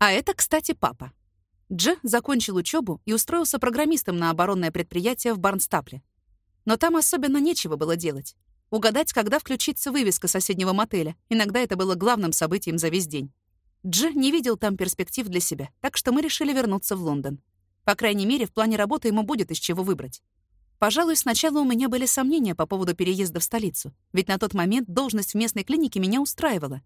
А это, кстати, папа. Дж закончил учебу и устроился программистом на оборонное предприятие в Барнстапле. Но там особенно нечего было делать. Угадать, когда включится вывеска соседнего мотеля. Иногда это было главным событием за весь день. Дж не видел там перспектив для себя, так что мы решили вернуться в Лондон. По крайней мере, в плане работы ему будет из чего выбрать. Пожалуй, сначала у меня были сомнения по поводу переезда в столицу, ведь на тот момент должность в местной клинике меня устраивала.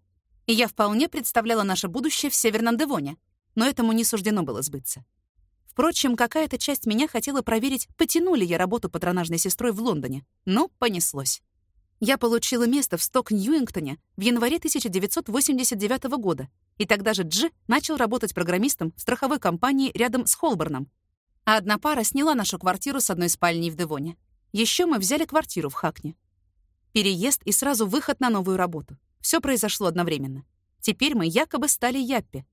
И я вполне представляла наше будущее в Северном Девоне, но этому не суждено было сбыться. Впрочем, какая-то часть меня хотела проверить, потяну ли я работу патронажной сестрой в Лондоне, но понеслось. Я получила место в Сток-Ньюингтоне в январе 1989 года, и тогда же Дж начал работать программистом в страховой компании рядом с Холборном. А одна пара сняла нашу квартиру с одной спальней в Девоне. Еще мы взяли квартиру в Хакне. Переезд и сразу выход на новую работу. Все произошло одновременно. Теперь мы якобы стали Яппи.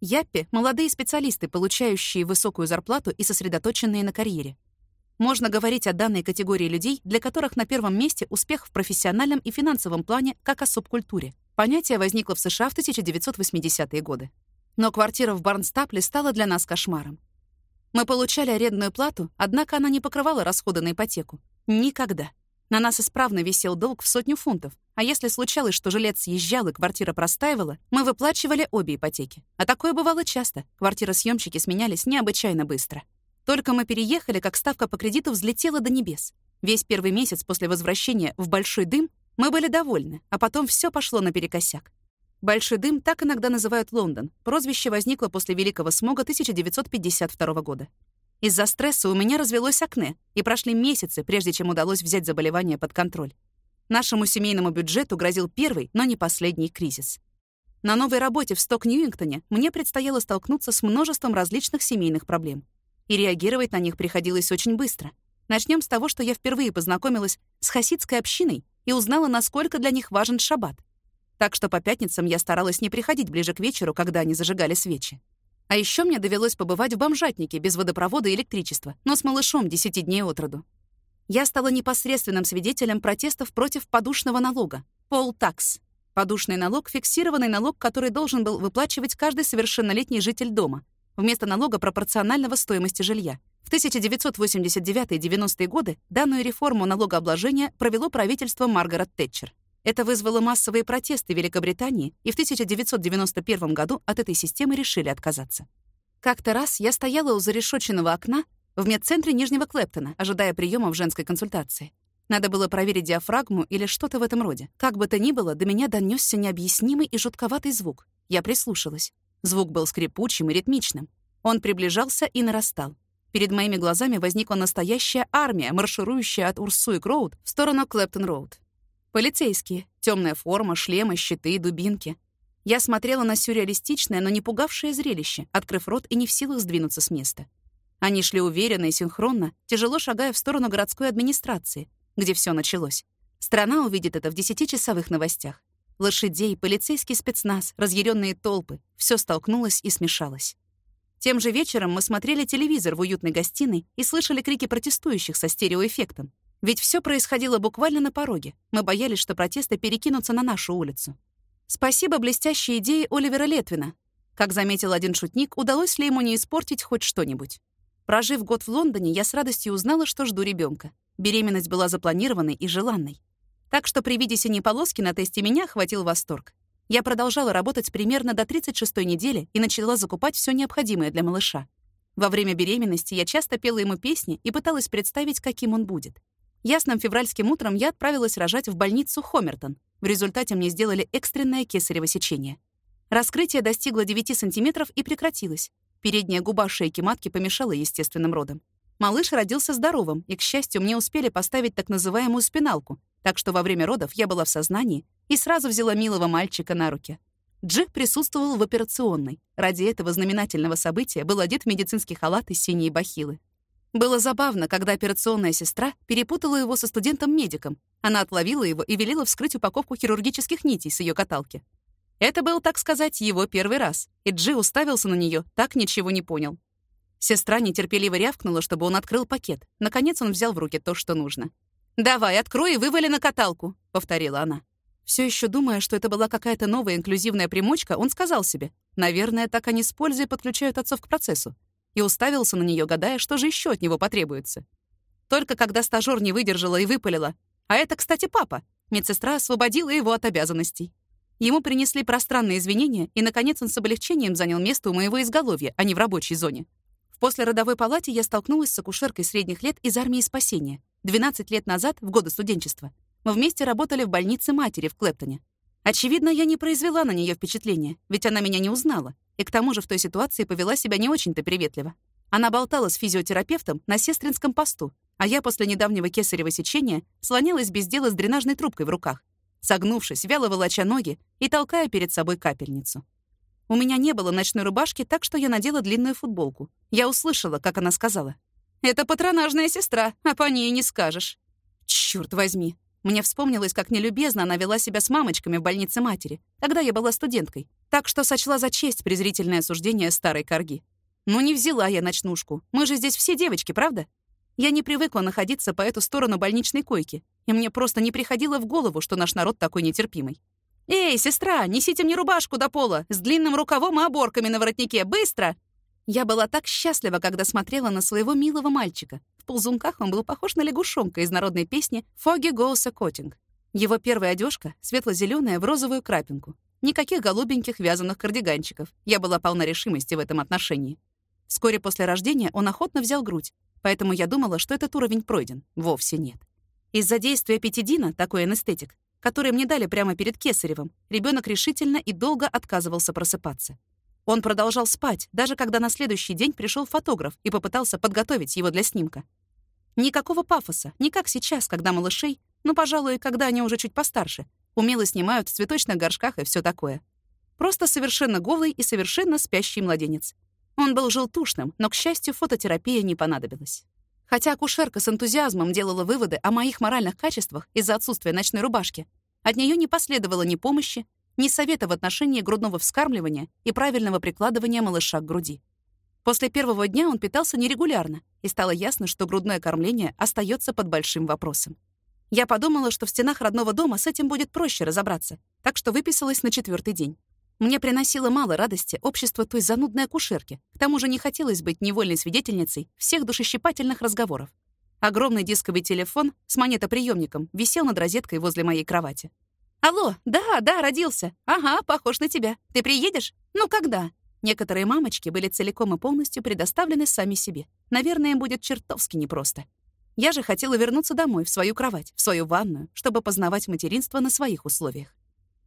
Яппи — молодые специалисты, получающие высокую зарплату и сосредоточенные на карьере. Можно говорить о данной категории людей, для которых на первом месте успех в профессиональном и финансовом плане, как о субкультуре. Понятие возникло в США в 1980-е годы. Но квартира в Барнстапле стала для нас кошмаром. Мы получали арендную плату, однако она не покрывала расходы на ипотеку. Никогда. На нас исправно висел долг в сотню фунтов, а если случалось, что жилец съезжал и квартира простаивала, мы выплачивали обе ипотеки. А такое бывало часто. Квартиросъемщики сменялись необычайно быстро. Только мы переехали, как ставка по кредиту взлетела до небес. Весь первый месяц после возвращения в Большой дым мы были довольны, а потом все пошло наперекосяк. Большой дым так иногда называют Лондон. Прозвище возникло после Великого смога 1952 года. Из-за стресса у меня развелось акне, и прошли месяцы, прежде чем удалось взять заболевание под контроль. Нашему семейному бюджету грозил первый, но не последний кризис. На новой работе в Сток-Ньюингтоне мне предстояло столкнуться с множеством различных семейных проблем и реагировать на них приходилось очень быстро. Начнем с того, что я впервые познакомилась с хасидской общиной и узнала, насколько для них важен шаббат. Так что по пятницам я старалась не приходить ближе к вечеру, когда они зажигали свечи. А еще мне довелось побывать в бомжатнике без водопровода и электричества, но с малышом 10 дней от роду. Я стала непосредственным свидетелем протестов против подушного налога — пол-такс. Подушный налог — фиксированный налог, который должен был выплачивать каждый совершеннолетний житель дома, вместо налога пропорционального стоимости жилья. В 1989-90-е годы данную реформу налогообложения провело правительство Маргарет Тэтчер. Это вызвало массовые протесты в Великобритании, и в 1991 году от этой системы решили отказаться. Как-то раз я стояла у зарешоченного окна в медцентре Нижнего Клэптона, ожидая приема в женской консультации. Надо было проверить диафрагму или что-то в этом роде. Как бы то ни было, до меня донесся необъяснимый и жутковатый звук. Я прислушалась. Звук был скрипучим и ритмичным. Он приближался и нарастал. Перед моими глазами возникла настоящая армия, марширующая от Урсуик-Роуд в сторону Клэптон-Роуд. Полицейские, темная форма, шлемы, щиты, дубинки. Я смотрела на сюрреалистичное, но не пугавшее зрелище, открыв рот и не в силах сдвинуться с места. Они шли уверенно и синхронно, тяжело шагая в сторону городской администрации, где все началось. Страна увидит это в десятичасовых новостях. Лошадей, полицейский спецназ, разъяренные толпы — все столкнулось и смешалось. Тем же вечером мы смотрели телевизор в уютной гостиной и слышали крики протестующих со стереоэффектом. Ведь все происходило буквально на пороге. Мы боялись, что протесты перекинутся на нашу улицу. Спасибо блестящей идее Оливера Летвина. Как заметил один шутник, удалось ли ему не испортить хоть что-нибудь. Прожив год в Лондоне, я с радостью узнала, что жду ребенка. Беременность была запланированной и желанной. Так что при виде синей полоски на тесте меня охватил восторг. Я продолжала работать примерно до 36-й недели и начала закупать все необходимое для малыша. Во время беременности я часто пела ему песни и пыталась представить, каким он будет. Ясным февральским утром я отправилась рожать в больницу Хомертон. В результате мне сделали экстренное кесарево сечение. Раскрытие достигло 9 сантиметров и прекратилось. Передняя губа шейки матки помешала естественным родам. Малыш родился здоровым, и, к счастью, мне успели поставить так называемую спиналку, так что во время родов я была в сознании и сразу взяла милого мальчика на руки. Джи присутствовал в операционной. Ради этого знаменательного события был одет в медицинский халат и синие бахилы. Было забавно, когда операционная сестра перепутала его со студентом-медиком. Она отловила его и велела вскрыть упаковку хирургических нитей с ее каталки. Это был, так сказать, его первый раз, и Джи уставился на нее, так ничего не понял. Сестра нетерпеливо рявкнула, чтобы он открыл пакет. Наконец он взял в руки то, что нужно. «Давай, открой и вывали на каталку», — повторила она. Все еще думая, что это была какая-то новая инклюзивная примочка, он сказал себе, Наверное, так они с пользой подключают отцов к процессу. И уставился на нее, гадая, что же еще от него потребуется. Только когда стажёр не выдержала и выпалила. А это, кстати, папа. Медсестра освободила его от обязанностей. Ему принесли пространные извинения, и, наконец, он с облегчением занял место у моего изголовья, а не в рабочей зоне. В послеродовой палате я столкнулась с акушеркой средних лет из армии спасения. 12 лет назад, в годы студенчества, мы вместе работали в больнице матери в Клэптоне. Очевидно, я не произвела на нее впечатления, ведь она меня не узнала, и к тому же в той ситуации повела себя не очень-то приветливо. Она болтала с физиотерапевтом на сестринском посту, а я после недавнего кесарево сечения слонялась без дела с дренажной трубкой в руках, согнувшись, вяло волоча ноги и толкая перед собой капельницу. У меня не было ночной рубашки, так что я надела длинную футболку. Я услышала, как она сказала. «Это патронажная сестра, а по ней не скажешь». Чёрт возьми. Мне вспомнилось, как нелюбезно она вела себя с мамочками в больнице матери, когда я была студенткой, так что сочла за честь презрительное осуждение старой корги. Ну не взяла я ночнушку. Мы же здесь все девочки, правда? Я не привыкла находиться по эту сторону больничной койки, и мне просто не приходило в голову, что наш народ такой нетерпимый. «Эй, сестра, несите мне рубашку до пола, с длинным рукавом и оборками на воротнике, быстро!» Я была так счастлива, когда смотрела на своего милого мальчика. В ползунках он был похож на лягушонка из народной песни «Foggy Goes Coating». Его первая одежка светло зеленая в розовую крапинку. Никаких голубеньких вязаных кардиганчиков. Я была полна решимости в этом отношении. Вскоре после рождения он охотно взял грудь, поэтому я думала, что этот уровень пройден. Вовсе нет. Из-за действия петидина, такой анестетик, который мне дали прямо перед Кесаревым, ребенок решительно и долго отказывался просыпаться. Он продолжал спать, даже когда на следующий день пришел фотограф и попытался подготовить его для снимка. Никакого пафоса, не как сейчас, когда малышей, ну, пожалуй, когда они уже чуть постарше, умело снимают в цветочных горшках и все такое. Просто совершенно голый и совершенно спящий младенец. Он был желтушным, но, к счастью, фототерапия не понадобилась. Хотя акушерка с энтузиазмом делала выводы о моих моральных качествах из-за отсутствия ночной рубашки, от нее не последовало ни помощи, ни совета в отношении грудного вскармливания и правильного прикладывания малыша к груди. После первого дня он питался нерегулярно, и стало ясно, что грудное кормление остается под большим вопросом. Я подумала, что в стенах родного дома с этим будет проще разобраться, так что выписалась на четвертый день. Мне приносило мало радости общество той занудной акушерки. К тому же не хотелось быть невольной свидетельницей всех душещипательных разговоров. Огромный дисковый телефон с монетоприемником висел над розеткой возле моей кровати. «Алло, да, да, родился. Ага, похож на тебя. Ты приедешь? Ну, когда?» Некоторые мамочки были целиком и полностью предоставлены сами себе. Наверное, им будет чертовски непросто. Я же хотела вернуться домой, в свою кровать, в свою ванную, чтобы познавать материнство на своих условиях.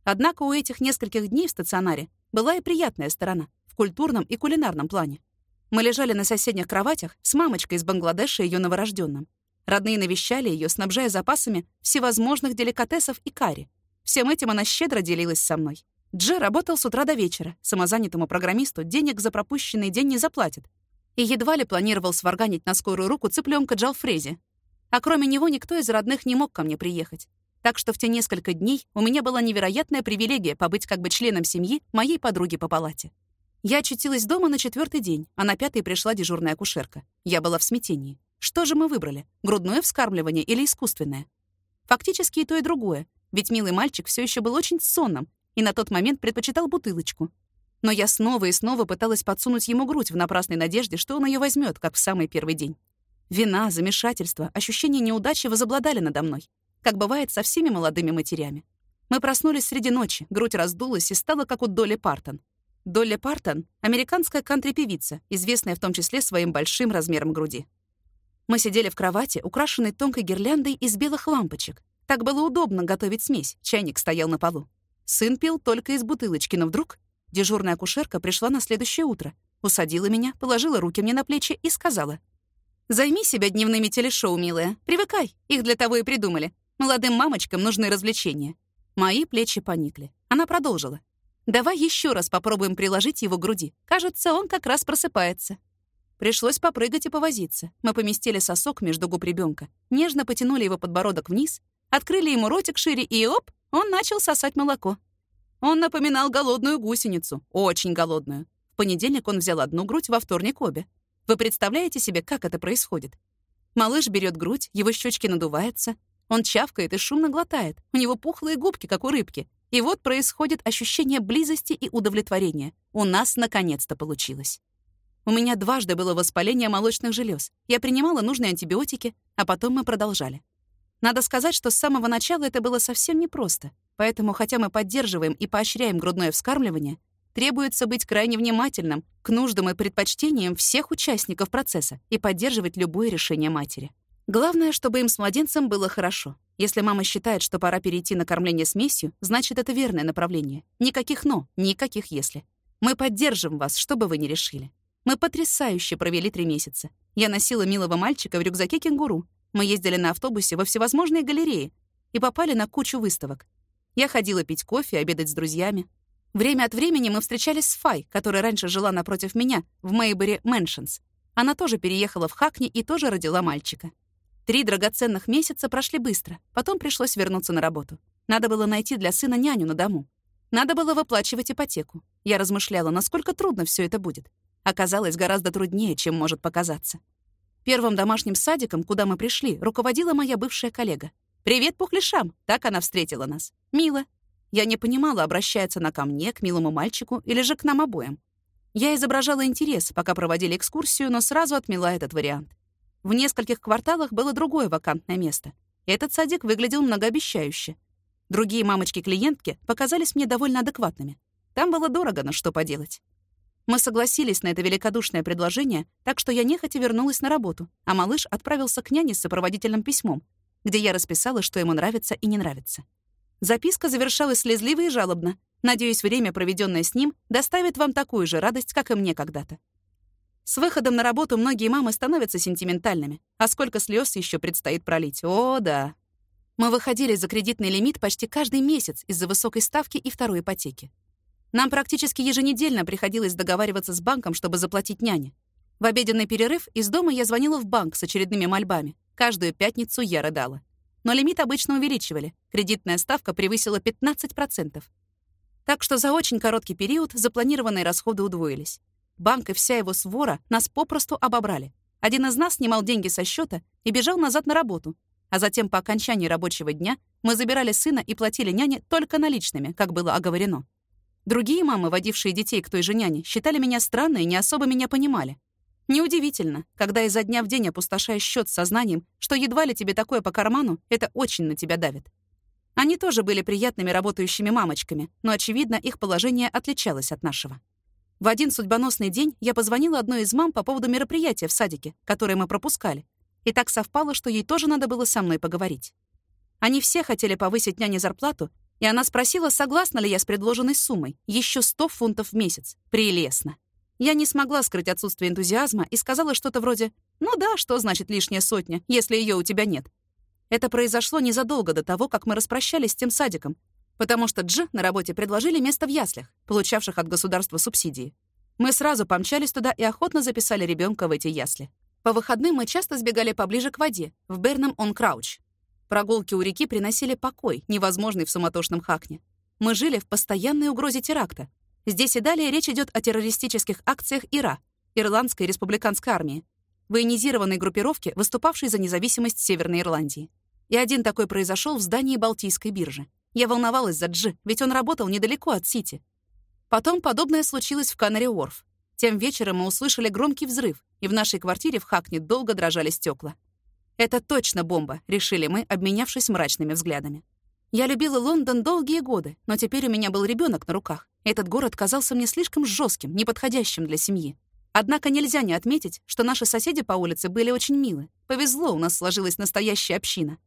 Однако у этих нескольких дней в стационаре была и приятная сторона в культурном и кулинарном плане. Мы лежали на соседних кроватях с мамочкой из Бангладеша и ее новорожденным. Родные навещали ее, снабжая запасами всевозможных деликатесов и карри. Всем этим она щедро делилась со мной. Дже работал с утра до вечера. Самозанятому программисту денег за пропущенный день не заплатит. И едва ли планировал сварганить на скорую руку цыпленка Джалфрези. А кроме него никто из родных не мог ко мне приехать. Так что в те несколько дней у меня была невероятная привилегия побыть как бы членом семьи моей подруги по палате. Я очутилась дома на четвертый день, а на пятый пришла дежурная акушерка. Я была в смятении. Что же мы выбрали? Грудное вскармливание или искусственное? Фактически и то, и другое, ведь милый мальчик все еще был очень сонным и на тот момент предпочитал бутылочку. Но я снова и снова пыталась подсунуть ему грудь в напрасной надежде, что он ее возьмет, как в самый первый день. Вина, замешательство, ощущение неудачи возобладали надо мной как бывает со всеми молодыми матерями. Мы проснулись среди ночи, грудь раздулась и стала как у Долли Партон. Долли Партон — американская кантри-певица, известная в том числе своим большим размером груди. Мы сидели в кровати, украшенной тонкой гирляндой из белых лампочек. Так было удобно готовить смесь, чайник стоял на полу. Сын пил только из бутылочки, но вдруг дежурная акушерка пришла на следующее утро, усадила меня, положила руки мне на плечи и сказала. «Займи себя дневными телешоу, милая. Привыкай, их для того и придумали. Молодым мамочкам нужны развлечения. Мои плечи поникли. Она продолжила. «Давай еще раз попробуем приложить его к груди. Кажется, он как раз просыпается». Пришлось попрыгать и повозиться. Мы поместили сосок между губ ребенка, нежно потянули его подбородок вниз, открыли ему ротик шире, и оп, он начал сосать молоко. Он напоминал голодную гусеницу, очень голодную. В понедельник он взял одну грудь, во вторник обе. Вы представляете себе, как это происходит? Малыш берет грудь, его щечки надуваются, он чавкает и шумно глотает. У него пухлые губки, как у рыбки. И вот происходит ощущение близости и удовлетворения. У нас наконец-то получилось. У меня дважды было воспаление молочных желез. Я принимала нужные антибиотики, а потом мы продолжали. Надо сказать, что с самого начала это было совсем непросто. Поэтому, хотя мы поддерживаем и поощряем грудное вскармливание, требуется быть крайне внимательным к нуждам и предпочтениям всех участников процесса и поддерживать любое решение матери. Главное, чтобы им с младенцем было хорошо. Если мама считает, что пора перейти на кормление смесью, значит, это верное направление. Никаких «но», никаких «если». Мы поддержим вас, что бы вы ни решили. Мы потрясающе провели три месяца. Я носила милого мальчика в рюкзаке кенгуру. Мы ездили на автобусе во всевозможные галереи и попали на кучу выставок. Я ходила пить кофе, обедать с друзьями. Время от времени мы встречались с Фай, которая раньше жила напротив меня, в Мейбери Мэншенс. Она тоже переехала в Хакни и тоже родила мальчика. Три драгоценных месяца прошли быстро, потом пришлось вернуться на работу. Надо было найти для сына няню на дому. Надо было выплачивать ипотеку. Я размышляла, насколько трудно все это будет. Оказалось, гораздо труднее, чем может показаться. Первым домашним садиком, куда мы пришли, руководила моя бывшая коллега. «Привет, пухлишам!» — так она встретила нас. «Мило, я не понимала, обращается она ко мне, к милому мальчику или же к нам обоим. Я изображала интерес, пока проводили экскурсию, но сразу отмела этот вариант. В нескольких кварталах было другое вакантное место. Этот садик выглядел многообещающе. Другие мамочки-клиентки показались мне довольно адекватными. Там было дорого, но что поделать. Мы согласились на это великодушное предложение, так что я нехотя вернулась на работу, а малыш отправился к няне с сопроводительным письмом, где я расписала, что ему нравится и не нравится. Записка завершалась слезливо и жалобно. Надеюсь, время, проведенное с ним, доставит вам такую же радость, как и мне когда-то. С выходом на работу многие мамы становятся сентиментальными, а сколько слез еще предстоит пролить. О, да. Мы выходили за кредитный лимит почти каждый месяц из-за высокой ставки и второй ипотеки. Нам практически еженедельно приходилось договариваться с банком, чтобы заплатить няне. В обеденный перерыв из дома я звонила в банк с очередными мольбами. Каждую пятницу я рыдала но лимит обычно увеличивали. Кредитная ставка превысила 15%. Так что за очень короткий период запланированные расходы удвоились. Банк и вся его свора нас попросту обобрали. Один из нас снимал деньги со счета и бежал назад на работу, а затем по окончании рабочего дня мы забирали сына и платили няне только наличными, как было оговорено. Другие мамы, водившие детей к той же няне, считали меня странной и не особо меня понимали. Неудивительно, когда изо дня в день опустошаешь счет сознанием, что едва ли тебе такое по карману, это очень на тебя давит. Они тоже были приятными работающими мамочками, но, очевидно, их положение отличалось от нашего. В один судьбоносный день я позвонила одной из мам по поводу мероприятия в садике, которое мы пропускали. И так совпало, что ей тоже надо было со мной поговорить. Они все хотели повысить няне зарплату, и она спросила, согласна ли я с предложенной суммой, еще 100 фунтов в месяц. Прелестно. Я не смогла скрыть отсутствие энтузиазма и сказала что-то вроде «Ну да, что значит лишняя сотня, если ее у тебя нет?» Это произошло незадолго до того, как мы распрощались с тем садиком, потому что Дж на работе предложили место в яслях, получавших от государства субсидии. Мы сразу помчались туда и охотно записали ребенка в эти ясли. По выходным мы часто сбегали поближе к воде, в Бернам-он-Крауч. Прогулки у реки приносили покой, невозможный в суматошном Хакне. Мы жили в постоянной угрозе теракта, Здесь и далее речь идет о террористических акциях ИРА, Ирландской республиканской армии, военизированной группировке, выступавшей за независимость Северной Ирландии. И один такой произошел в здании Балтийской биржи. Я волновалась за Джи, ведь он работал недалеко от Сити. Потом подобное случилось в Канари-Уорф. Тем вечером мы услышали громкий взрыв, и в нашей квартире в Хакне долго дрожали стекла. «Это точно бомба», — решили мы, обменявшись мрачными взглядами. Я любила Лондон долгие годы, но теперь у меня был ребенок на руках. Этот город казался мне слишком жестким, неподходящим для семьи. Однако нельзя не отметить, что наши соседи по улице были очень милы. Повезло, у нас сложилась настоящая община.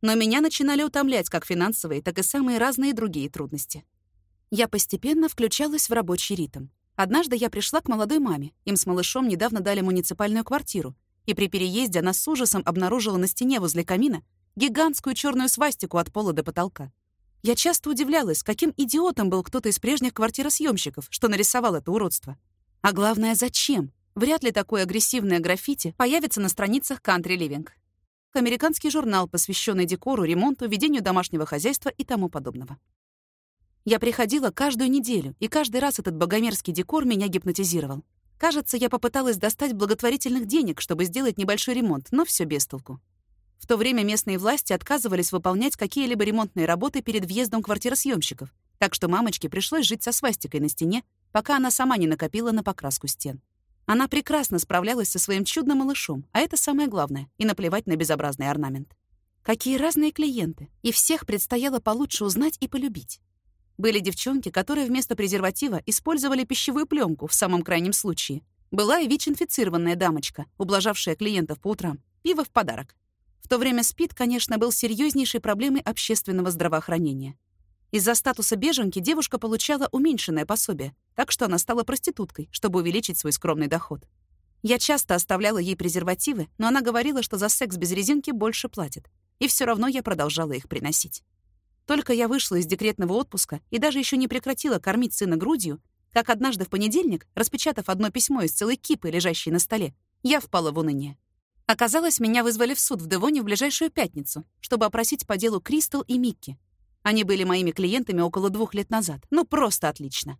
Но меня начинали утомлять как финансовые, так и самые разные другие трудности. Я постепенно включалась в рабочий ритм. Однажды я пришла к молодой маме. Им с малышом недавно дали муниципальную квартиру. И при переезде она с ужасом обнаружила на стене возле камина гигантскую черную свастику от пола до потолка. Я часто удивлялась, каким идиотом был кто-то из прежних квартиросъемщиков, что нарисовал это уродство. А главное, зачем? Вряд ли такое агрессивное граффити появится на страницах Country Living. Американский журнал, посвященный декору, ремонту, ведению домашнего хозяйства и тому подобного. Я приходила каждую неделю, и каждый раз этот богомерзкий декор меня гипнотизировал. Кажется, я попыталась достать благотворительных денег, чтобы сделать небольшой ремонт, но все без толку. В то время местные власти отказывались выполнять какие-либо ремонтные работы перед въездом квартиросъемщиков, Так что мамочке пришлось жить со свастикой на стене, пока она сама не накопила на покраску стен. Она прекрасно справлялась со своим чудным малышом, а это самое главное, и наплевать на безобразный орнамент. Какие разные клиенты, и всех предстояло получше узнать и полюбить. Были девчонки, которые вместо презерватива использовали пищевую пленку в самом крайнем случае. Была и ВИЧ-инфицированная дамочка, ублажавшая клиентов по утрам. Пиво в подарок. В то время СПИД, конечно, был серьезнейшей проблемой общественного здравоохранения. Из-за статуса беженки девушка получала уменьшенное пособие, так что она стала проституткой, чтобы увеличить свой скромный доход. Я часто оставляла ей презервативы, но она говорила, что за секс без резинки больше платит. И все равно я продолжала их приносить. Только я вышла из декретного отпуска и даже еще не прекратила кормить сына грудью, как однажды в понедельник, распечатав одно письмо из целой кипы, лежащей на столе, я впала в уныние. Оказалось, меня вызвали в суд в Девоне в ближайшую пятницу, чтобы опросить по делу Кристал и Микки, они были моими клиентами около двух лет назад. Ну, просто отлично.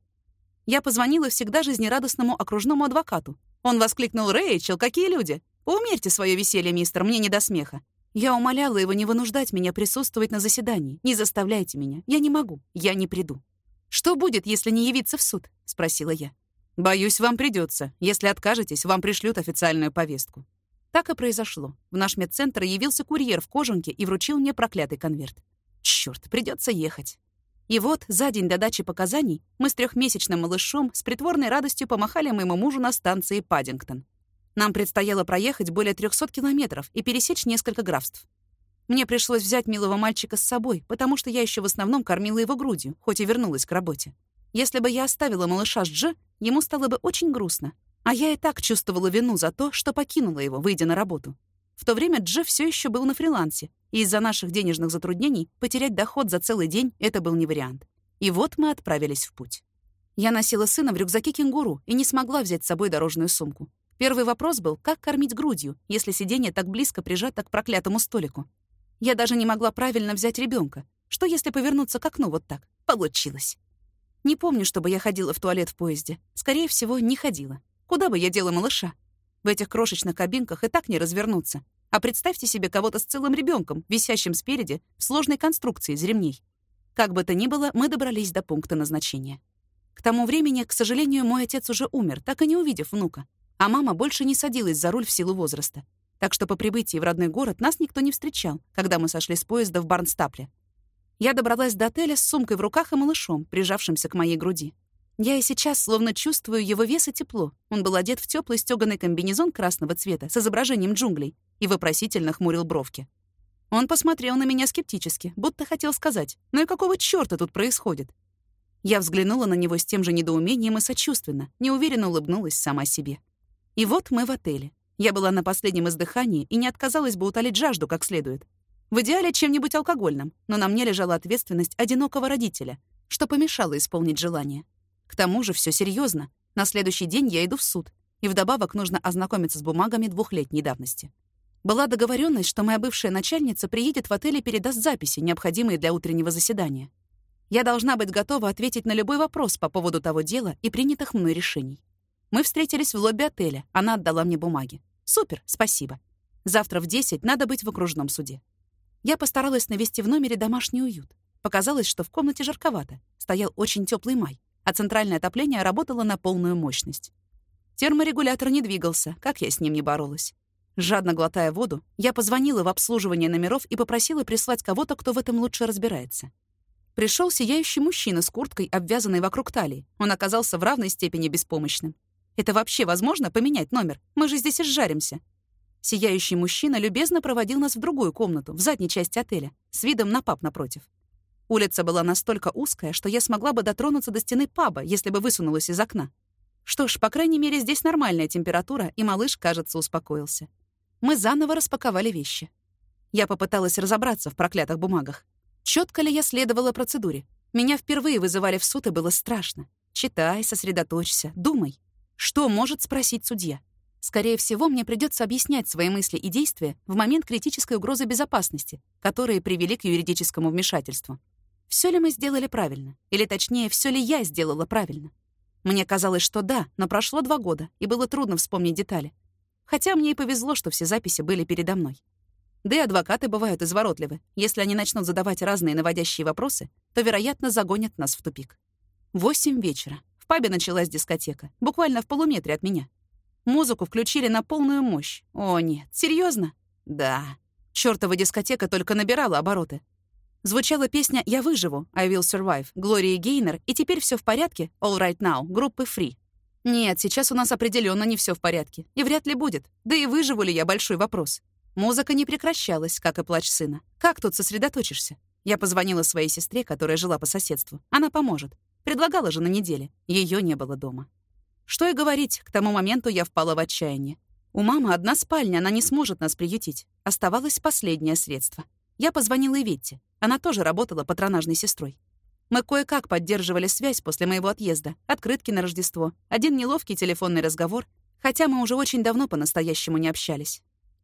Я позвонила всегда жизнерадостному окружному адвокату. Он воскликнул «Рэйчел, какие люди! Поумерьте свое веселье, мистер, мне не до смеха». Я умоляла его не вынуждать меня присутствовать на заседании. «Не заставляйте меня. Я не могу. Я не приду». «Что будет, если не явиться в суд?» — спросила я. «Боюсь, вам придется. Если откажетесь, вам пришлют официальную повестку». Так и произошло. В наш медцентр явился курьер в кожанке и вручил мне проклятый конверт. Черт, придется ехать. И вот, за день до дачи показаний, мы с трехмесячным малышом с притворной радостью помахали моему мужу на станции Паддингтон. Нам предстояло проехать более 300 километров и пересечь несколько графств. Мне пришлось взять милого мальчика с собой, потому что я еще в основном кормила его грудью, хоть и вернулась к работе. Если бы я оставила малыша с Дж, ему стало бы очень грустно. А я и так чувствовала вину за то, что покинула его, выйдя на работу. В то время Джефф все еще был на фрилансе, и из-за наших денежных затруднений потерять доход за целый день — это был не вариант. И вот мы отправились в путь. Я носила сына в рюкзаке кенгуру и не смогла взять с собой дорожную сумку. Первый вопрос был, как кормить грудью, если сиденье так близко прижато к проклятому столику. Я даже не могла правильно взять ребенка. Что, если повернуться к окну вот так? Получилось. Не помню, чтобы я ходила в туалет в поезде. Скорее всего, не ходила. Куда бы я дела малыша? В этих крошечных кабинках и так не развернуться. А представьте себе кого-то с целым ребенком, висящим спереди, в сложной конструкции из ремней. Как бы то ни было, мы добрались до пункта назначения. К тому времени, к сожалению, мой отец уже умер, так и не увидев внука. А мама больше не садилась за руль в силу возраста. Так что по прибытии в родной город нас никто не встречал, когда мы сошли с поезда в Барнстапле. Я добралась до отеля с сумкой в руках и малышом, прижавшимся к моей груди. Я и сейчас словно чувствую его вес и тепло. Он был одет в теплый стёганый комбинезон красного цвета с изображением джунглей и вопросительно хмурил бровки. Он посмотрел на меня скептически, будто хотел сказать, «Ну и какого чёрта тут происходит?» Я взглянула на него с тем же недоумением и сочувственно, неуверенно улыбнулась сама себе. И вот мы в отеле. Я была на последнем издыхании и не отказалась бы утолить жажду как следует. В идеале чем-нибудь алкогольным, но на мне лежала ответственность одинокого родителя, что помешало исполнить желание. К тому же все серьезно. На следующий день я иду в суд, и вдобавок нужно ознакомиться с бумагами двухлетней давности. Была договоренность, что моя бывшая начальница приедет в отель и передаст записи, необходимые для утреннего заседания. Я должна быть готова ответить на любой вопрос по поводу того дела и принятых мной решений. Мы встретились в лобби отеля, она отдала мне бумаги. Супер, спасибо. Завтра в 10 надо быть в окружном суде. Я постаралась навести в номере домашний уют. Показалось, что в комнате жарковато. Стоял очень теплый май а центральное отопление работало на полную мощность. Терморегулятор не двигался, как я с ним не боролась. Жадно глотая воду, я позвонила в обслуживание номеров и попросила прислать кого-то, кто в этом лучше разбирается. Пришел сияющий мужчина с курткой, обвязанной вокруг талии. Он оказался в равной степени беспомощным. Это вообще возможно поменять номер? Мы же здесь изжаримся. Сияющий мужчина любезно проводил нас в другую комнату, в задней части отеля, с видом на паб напротив. Улица была настолько узкая, что я смогла бы дотронуться до стены паба, если бы высунулась из окна. Что ж, по крайней мере, здесь нормальная температура, и малыш, кажется, успокоился. Мы заново распаковали вещи. Я попыталась разобраться в проклятых бумагах. Четко ли я следовала процедуре? Меня впервые вызывали в суд, и было страшно. Читай, сосредоточься, думай. Что может спросить судья? Скорее всего, мне придется объяснять свои мысли и действия в момент критической угрозы безопасности, которые привели к юридическому вмешательству. Все ли мы сделали правильно? Или точнее, все ли я сделала правильно? Мне казалось, что да, но прошло два года, и было трудно вспомнить детали. Хотя мне и повезло, что все записи были передо мной. Да и адвокаты бывают изворотливы. Если они начнут задавать разные наводящие вопросы, то, вероятно, загонят нас в тупик. Восемь вечера. В пабе началась дискотека. Буквально в полуметре от меня. Музыку включили на полную мощь. О, нет. серьезно? Да. Чёртова дискотека только набирала обороты. Звучала песня «Я выживу» «I will survive» Глории Гейнер и «Теперь все в порядке» «All right now» группы Free. Нет, сейчас у нас определенно не все в порядке. И вряд ли будет. Да и выживу ли я — большой вопрос. Музыка не прекращалась, как и плач сына. Как тут сосредоточишься? Я позвонила своей сестре, которая жила по соседству. Она поможет. Предлагала же на неделе. Ее не было дома. Что и говорить, к тому моменту я впала в отчаяние. У мамы одна спальня, она не сможет нас приютить. Оставалось последнее средство. Я позвонила Иветте. Она тоже работала патронажной сестрой. Мы кое-как поддерживали связь после моего отъезда, открытки на Рождество, один неловкий телефонный разговор, хотя мы уже очень давно по-настоящему не общались.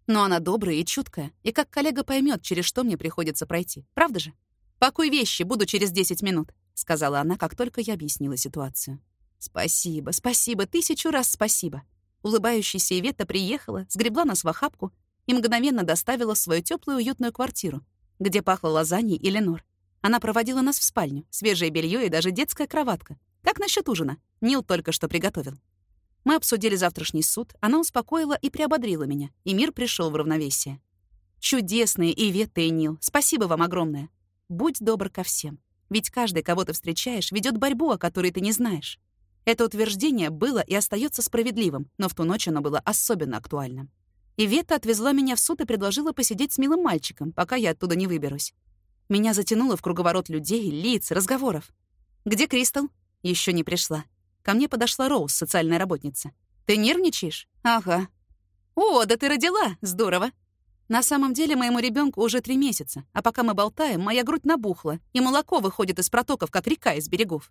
Но она добрая и чуткая, и как коллега поймет, через что мне приходится пройти. Правда же? «Пакуй вещи, буду через 10 минут», — сказала она, как только я объяснила ситуацию. «Спасибо, спасибо, тысячу раз спасибо». Улыбающаяся Иветта приехала, сгребла нас в охапку и мгновенно доставила в свою теплую уютную квартиру, где пахло лазаньей и ленор. Она проводила нас в спальню, свежее белье и даже детская кроватка. Как насчет ужина? Нил только что приготовил. Мы обсудили завтрашний суд, она успокоила и приободрила меня, и мир пришел в равновесие. Чудесные Иветта и Нил, спасибо вам огромное. Будь добр ко всем. Ведь каждый, кого ты встречаешь, ведет борьбу, о которой ты не знаешь. Это утверждение было и остается справедливым, но в ту ночь оно было особенно актуальным. Ивета отвезла меня в суд и предложила посидеть с милым мальчиком, пока я оттуда не выберусь. Меня затянуло в круговорот людей, лиц, разговоров. «Где Кристал?» Еще не пришла. Ко мне подошла Роуз, социальная работница. «Ты нервничаешь?» «Ага». «О, да ты родила! Здорово!» На самом деле моему ребенку уже три месяца, а пока мы болтаем, моя грудь набухла, и молоко выходит из протоков, как река из берегов.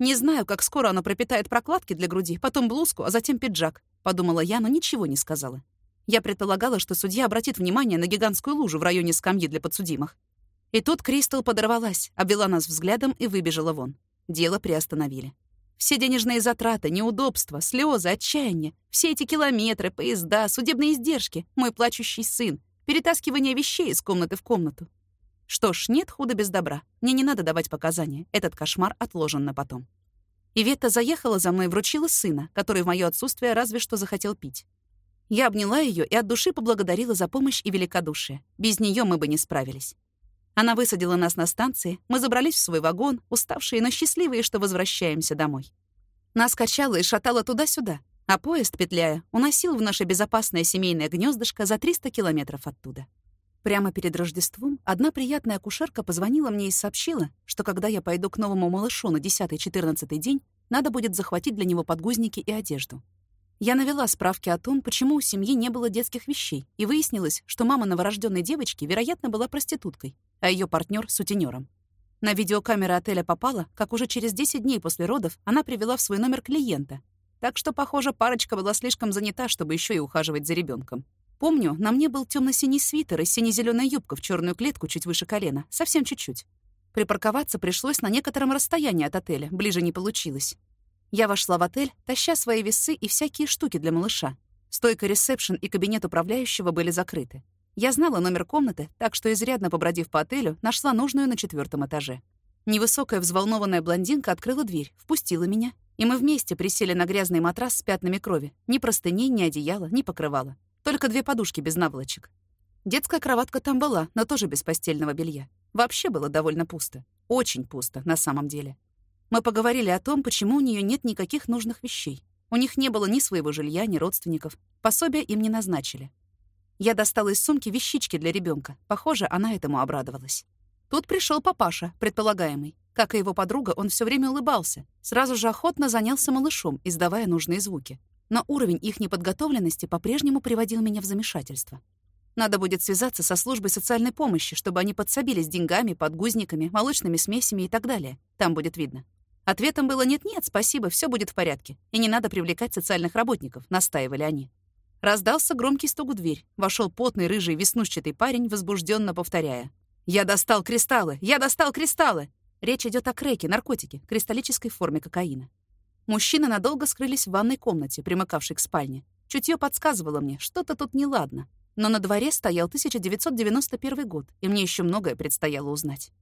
Не знаю, как скоро оно пропитает прокладки для груди, потом блузку, а затем пиджак, подумала я, но ничего не сказала. Я предполагала, что судья обратит внимание на гигантскую лужу в районе скамьи для подсудимых. И тут Кристал подорвалась, обвела нас взглядом и выбежала вон. Дело приостановили. Все денежные затраты, неудобства, слезы, отчаяние, все эти километры, поезда, судебные издержки, мой плачущий сын, перетаскивание вещей из комнаты в комнату. Что ж, нет худа без добра. Мне не надо давать показания. Этот кошмар отложен на потом. Иветта заехала за мной и вручила сына, который в моё отсутствие разве что захотел пить. Я обняла ее и от души поблагодарила за помощь и великодушие. Без нее мы бы не справились. Она высадила нас на станции, мы забрались в свой вагон, уставшие, но счастливые, что возвращаемся домой. Нас качало и шатало туда-сюда, а поезд, петляя, уносил в наше безопасное семейное гнездышко за 300 километров оттуда. Прямо перед Рождеством одна приятная акушерка позвонила мне и сообщила, что когда я пойду к новому малышу на 10-14 день, надо будет захватить для него подгузники и одежду. Я навела справки о том, почему у семьи не было детских вещей, и выяснилось, что мама новорожденной девочки, вероятно, была проституткой, а ее партнер — сутенером. На видеокамеры отеля попала, как уже через 10 дней после родов она привела в свой номер клиента. Так что, похоже, парочка была слишком занята, чтобы еще и ухаживать за ребенком. Помню, на мне был темно-синий свитер и сине-зеленая юбка в черную клетку чуть выше колена, совсем чуть-чуть. Припарковаться пришлось на некотором расстоянии от отеля, ближе не получилось. Я вошла в отель, таща свои весы и всякие штуки для малыша. Стойка ресепшн и кабинет управляющего были закрыты. Я знала номер комнаты, так что, изрядно побродив по отелю, нашла нужную на четвертом этаже. Невысокая взволнованная блондинка открыла дверь, впустила меня, и мы вместе присели на грязный матрас с пятнами крови. Ни простыней, ни одеяла, ни покрывала. Только две подушки без наволочек. Детская кроватка там была, но тоже без постельного белья. Вообще было довольно пусто. Очень пусто, на самом деле. Мы поговорили о том, почему у нее нет никаких нужных вещей. У них не было ни своего жилья, ни родственников. Пособия им не назначили. Я достала из сумки вещички для ребенка. Похоже, она этому обрадовалась. Тут пришел папаша, предполагаемый. Как и его подруга, он все время улыбался. Сразу же охотно занялся малышом, издавая нужные звуки. Но уровень их неподготовленности по-прежнему приводил меня в замешательство. Надо будет связаться со службой социальной помощи, чтобы они подсобили с деньгами, подгузниками, молочными смесями и так далее. Там будет видно. Ответом было «нет-нет, спасибо, все будет в порядке, и не надо привлекать социальных работников», — настаивали они. Раздался громкий стук в дверь. Вошел потный, рыжий, веснушчатый парень, возбужденно повторяя. «Я достал кристаллы! Я достал кристаллы!» Речь идет о креке, наркотике, кристаллической форме кокаина. Мужчины надолго скрылись в ванной комнате, примыкавшей к спальне. Чутье подсказывало мне, что-то тут неладно. Но на дворе стоял 1991 год, и мне еще многое предстояло узнать.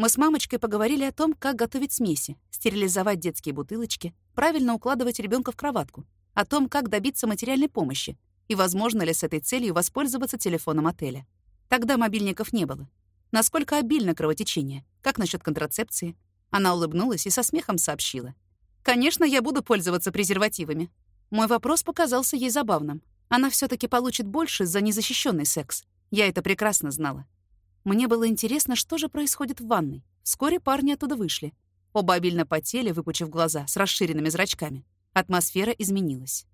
Мы с мамочкой поговорили о том, как готовить смеси, стерилизовать детские бутылочки, правильно укладывать ребенка в кроватку, о том, как добиться материальной помощи и возможно ли с этой целью воспользоваться телефоном отеля. Тогда мобильников не было. Насколько обильно кровотечение? Как насчет контрацепции? Она улыбнулась и со смехом сообщила. «Конечно, я буду пользоваться презервативами». Мой вопрос показался ей забавным. Она все таки получит больше за незащищенный секс. Я это прекрасно знала. Мне было интересно, что же происходит в ванной. Вскоре парни оттуда вышли. Оба обильно потели, выпучив глаза, с расширенными зрачками. Атмосфера изменилась.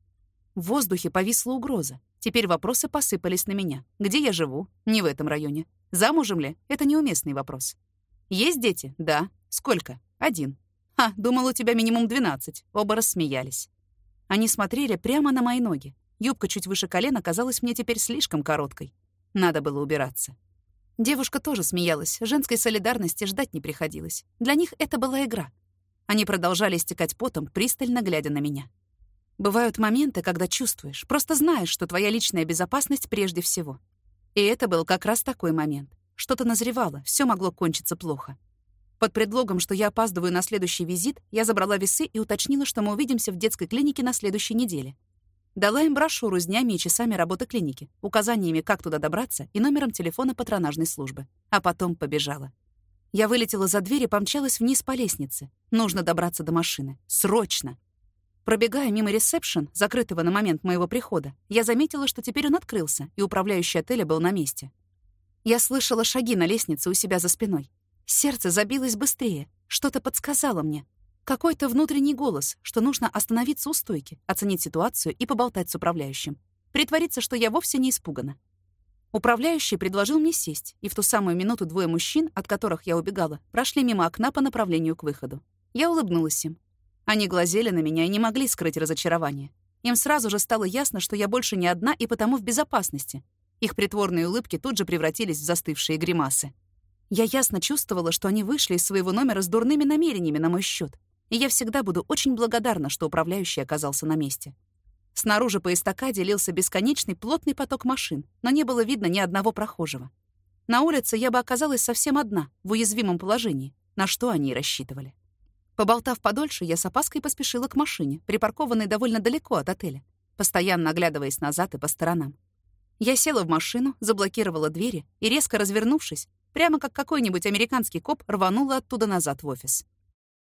В воздухе повисла угроза. Теперь вопросы посыпались на меня. Где я живу? Не в этом районе. Замужем ли? Это неуместный вопрос. Есть дети? Да. Сколько? Один. Ха, думал, у тебя минимум двенадцать. Оба рассмеялись. Они смотрели прямо на мои ноги. Юбка чуть выше колена казалась мне теперь слишком короткой. Надо было убираться. Девушка тоже смеялась, женской солидарности ждать не приходилось. Для них это была игра. Они продолжали стекать потом, пристально глядя на меня. Бывают моменты, когда чувствуешь, просто знаешь, что твоя личная безопасность прежде всего. И это был как раз такой момент. Что-то назревало, все могло кончиться плохо. Под предлогом, что я опаздываю на следующий визит, я забрала весы и уточнила, что мы увидимся в детской клинике на следующей неделе. Дала им брошюру с днями и часами работы клиники, указаниями, как туда добраться, и номером телефона патронажной службы. А потом побежала. Я вылетела за дверь и помчалась вниз по лестнице. Нужно добраться до машины. Срочно! Пробегая мимо ресепшн, закрытого на момент моего прихода, я заметила, что теперь он открылся, и управляющий отеля был на месте. Я слышала шаги на лестнице у себя за спиной. Сердце забилось быстрее. Что-то подсказало мне. Какой-то внутренний голос, что нужно остановиться у стойки, оценить ситуацию и поболтать с управляющим. Притвориться, что я вовсе не испугана. Управляющий предложил мне сесть, и в ту самую минуту двое мужчин, от которых я убегала, прошли мимо окна по направлению к выходу. Я улыбнулась им. Они глазели на меня и не могли скрыть разочарование. Им сразу же стало ясно, что я больше не одна и потому в безопасности. Их притворные улыбки тут же превратились в застывшие гримасы. Я ясно чувствовала, что они вышли из своего номера с дурными намерениями на мой счет и я всегда буду очень благодарна, что управляющий оказался на месте. Снаружи по эстакаде лился бесконечный плотный поток машин, но не было видно ни одного прохожего. На улице я бы оказалась совсем одна, в уязвимом положении, на что они и рассчитывали. Поболтав подольше, я с опаской поспешила к машине, припаркованной довольно далеко от отеля, постоянно оглядываясь назад и по сторонам. Я села в машину, заблокировала двери и, резко развернувшись, прямо как какой-нибудь американский коп, рванула оттуда назад в офис.